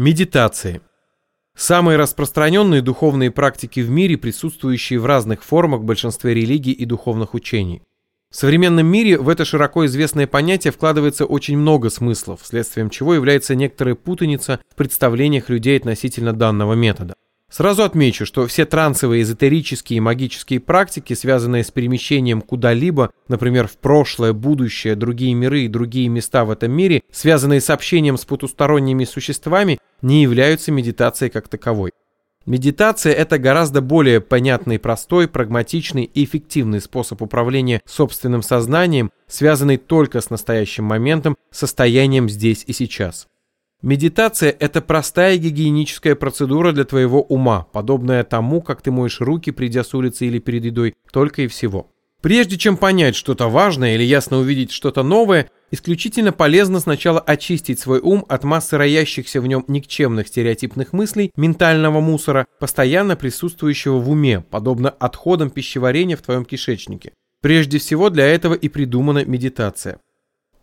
Медитации. Самые распространенные духовные практики в мире, присутствующие в разных формах в большинстве религий и духовных учений. В современном мире в это широко известное понятие вкладывается очень много смыслов, следствием чего является некоторая путаница в представлениях людей относительно данного метода. Сразу отмечу, что все трансовые, эзотерические и магические практики, связанные с перемещением куда-либо, например, в прошлое, будущее, другие миры и другие места в этом мире, связанные с общением с потусторонними существами, не являются медитацией как таковой. Медитация – это гораздо более понятный, простой, прагматичный и эффективный способ управления собственным сознанием, связанный только с настоящим моментом, состоянием здесь и сейчас. Медитация – это простая гигиеническая процедура для твоего ума, подобная тому, как ты моешь руки, придя с улицы или перед едой, только и всего. Прежде чем понять что-то важное или ясно увидеть что-то новое, исключительно полезно сначала очистить свой ум от массы роящихся в нем никчемных стереотипных мыслей, ментального мусора, постоянно присутствующего в уме, подобно отходам пищеварения в твоем кишечнике. Прежде всего для этого и придумана медитация.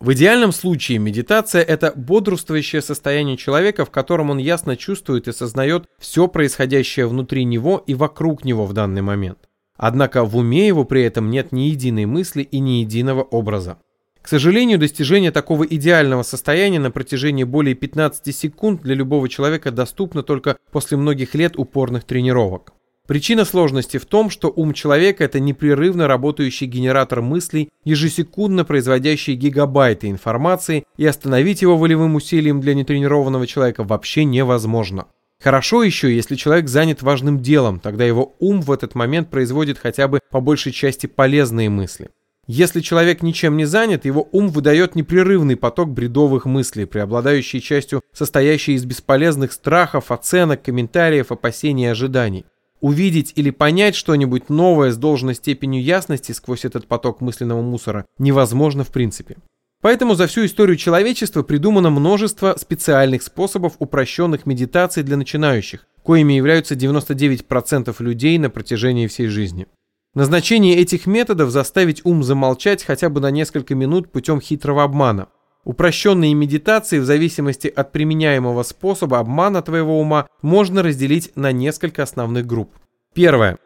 В идеальном случае медитация – это бодрствующее состояние человека, в котором он ясно чувствует и сознает все происходящее внутри него и вокруг него в данный момент. Однако в уме его при этом нет ни единой мысли и ни единого образа. К сожалению, достижение такого идеального состояния на протяжении более 15 секунд для любого человека доступно только после многих лет упорных тренировок. Причина сложности в том, что ум человека – это непрерывно работающий генератор мыслей, ежесекундно производящий гигабайты информации, и остановить его волевым усилием для нетренированного человека вообще невозможно. Хорошо еще, если человек занят важным делом, тогда его ум в этот момент производит хотя бы по большей части полезные мысли. Если человек ничем не занят, его ум выдает непрерывный поток бредовых мыслей, преобладающий частью состоящий из бесполезных страхов, оценок, комментариев, опасений и ожиданий. Увидеть или понять что-нибудь новое с должной степенью ясности сквозь этот поток мысленного мусора невозможно в принципе. Поэтому за всю историю человечества придумано множество специальных способов упрощенных медитаций для начинающих, коими являются 99% людей на протяжении всей жизни. Назначение этих методов заставить ум замолчать хотя бы на несколько минут путем хитрого обмана. Упрощенные медитации в зависимости от применяемого способа обмана твоего ума можно разделить на несколько основных групп. Первое.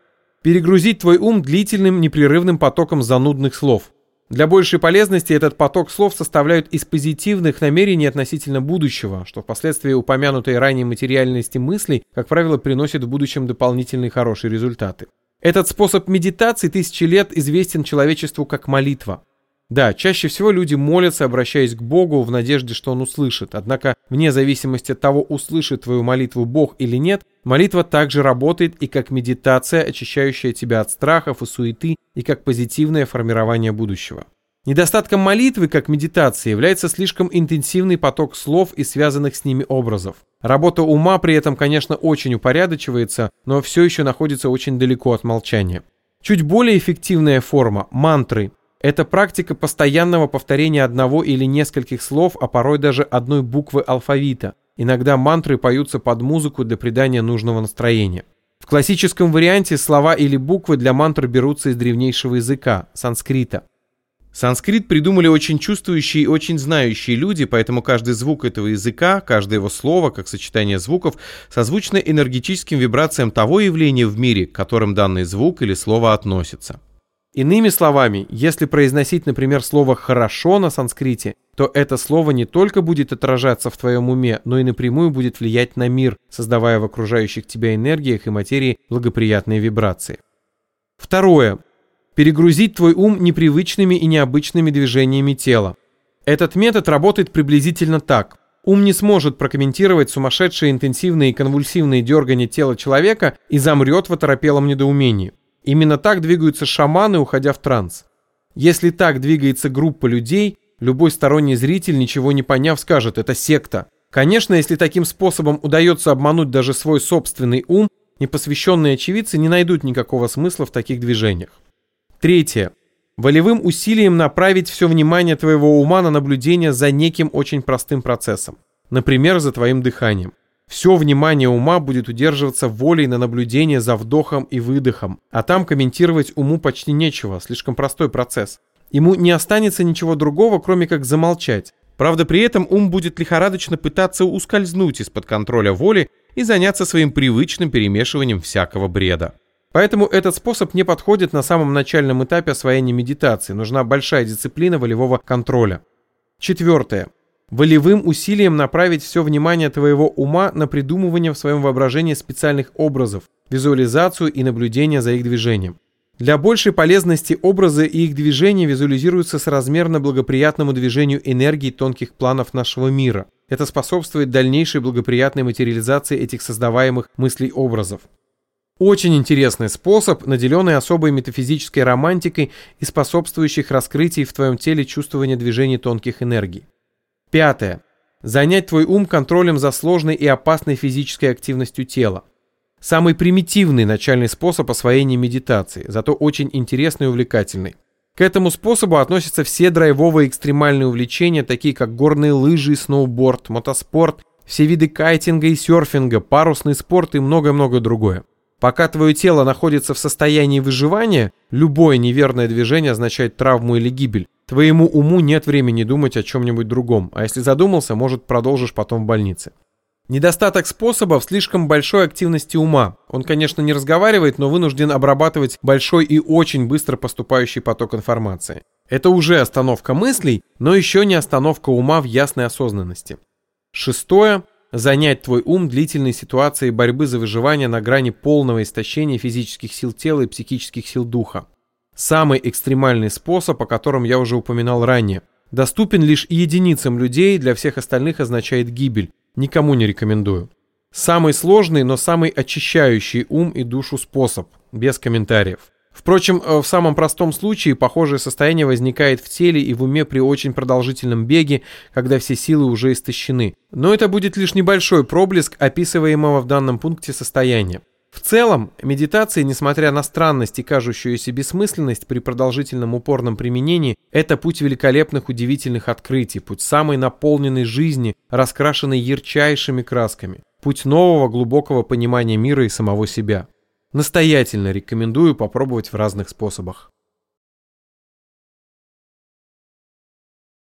Перегрузить твой ум длительным непрерывным потоком занудных слов. Для большей полезности этот поток слов составляют из позитивных намерений относительно будущего, что впоследствии упомянутой ранее материальности мыслей, как правило, приносит в будущем дополнительные хорошие результаты. Этот способ медитации тысячи лет известен человечеству как молитва. Да, чаще всего люди молятся, обращаясь к Богу в надежде, что Он услышит. Однако, вне зависимости от того, услышит твою молитву Бог или нет, молитва также работает и как медитация, очищающая тебя от страхов и суеты, и как позитивное формирование будущего. Недостатком молитвы, как медитации, является слишком интенсивный поток слов и связанных с ними образов. Работа ума при этом, конечно, очень упорядочивается, но все еще находится очень далеко от молчания. Чуть более эффективная форма – мантры – это практика постоянного повторения одного или нескольких слов, а порой даже одной буквы алфавита. Иногда мантры поются под музыку для придания нужного настроения. В классическом варианте слова или буквы для мантр берутся из древнейшего языка – санскрита. Санскрит придумали очень чувствующие и очень знающие люди, поэтому каждый звук этого языка, каждое его слово, как сочетание звуков, созвучно энергетическим вибрациям того явления в мире, к которым данный звук или слово относится. Иными словами, если произносить, например, слово «хорошо» на санскрите, то это слово не только будет отражаться в твоем уме, но и напрямую будет влиять на мир, создавая в окружающих тебя энергиях и материи благоприятные вибрации. Второе. Перегрузить твой ум непривычными и необычными движениями тела. Этот метод работает приблизительно так. Ум не сможет прокомментировать сумасшедшие интенсивные и конвульсивные дергания тела человека и замрет в оторопелом недоумении. Именно так двигаются шаманы, уходя в транс. Если так двигается группа людей, любой сторонний зритель, ничего не поняв, скажет «это секта». Конечно, если таким способом удается обмануть даже свой собственный ум, непосвященные очевидцы не найдут никакого смысла в таких движениях. Третье. Волевым усилием направить все внимание твоего ума на наблюдение за неким очень простым процессом. Например, за твоим дыханием. Все внимание ума будет удерживаться волей на наблюдение за вдохом и выдохом, а там комментировать уму почти нечего, слишком простой процесс. Ему не останется ничего другого, кроме как замолчать, Правда, при этом ум будет лихорадочно пытаться ускользнуть из-под контроля воли и заняться своим привычным перемешиванием всякого бреда. Поэтому этот способ не подходит на самом начальном этапе освоения медитации. Нужна большая дисциплина волевого контроля. Четвертое. Волевым усилием направить все внимание твоего ума на придумывание в своем воображении специальных образов, визуализацию и наблюдение за их движением. Для большей полезности образы и их движения визуализируются с размерно благоприятному движению энергии тонких планов нашего мира. Это способствует дальнейшей благоприятной материализации этих создаваемых мыслей-образов. Очень интересный способ, наделенный особой метафизической романтикой и способствующих раскрытий в твоем теле чувствования движений тонких энергий. Пятое. Занять твой ум контролем за сложной и опасной физической активностью тела. Самый примитивный начальный способ освоения медитации, зато очень интересный и увлекательный. К этому способу относятся все драйвовые экстремальные увлечения, такие как горные лыжи сноуборд, мотоспорт, все виды кайтинга и серфинга, парусный спорт и многое-многое другое. Пока твое тело находится в состоянии выживания, любое неверное движение означает травму или гибель. Твоему уму нет времени думать о чем-нибудь другом, а если задумался, может продолжишь потом в больнице. Недостаток способов слишком большой активности ума. Он, конечно, не разговаривает, но вынужден обрабатывать большой и очень быстро поступающий поток информации. Это уже остановка мыслей, но еще не остановка ума в ясной осознанности. Шестое занять твой ум длительной ситуацией борьбы за выживание на грани полного истощения физических сил тела и психических сил духа. Самый экстремальный способ, о котором я уже упоминал ранее. Доступен лишь единицам людей, для всех остальных означает гибель. Никому не рекомендую. Самый сложный, но самый очищающий ум и душу способ, без комментариев. Впрочем, э, в самом простом случае похожее состояние возникает в теле и в уме при очень продолжительном беге, когда все силы уже истощены. Но это будет лишь небольшой проблеск описываемого в данном пункте состояния. Целом, медитация, несмотря на странность и кажущуюся бессмысленность при продолжительном упорном применении, это путь великолепных удивительных открытий, путь самой наполненной жизни, раскрашенной ярчайшими красками, путь нового глубокого понимания мира и самого себя. Настоятельно рекомендую попробовать в разных способах.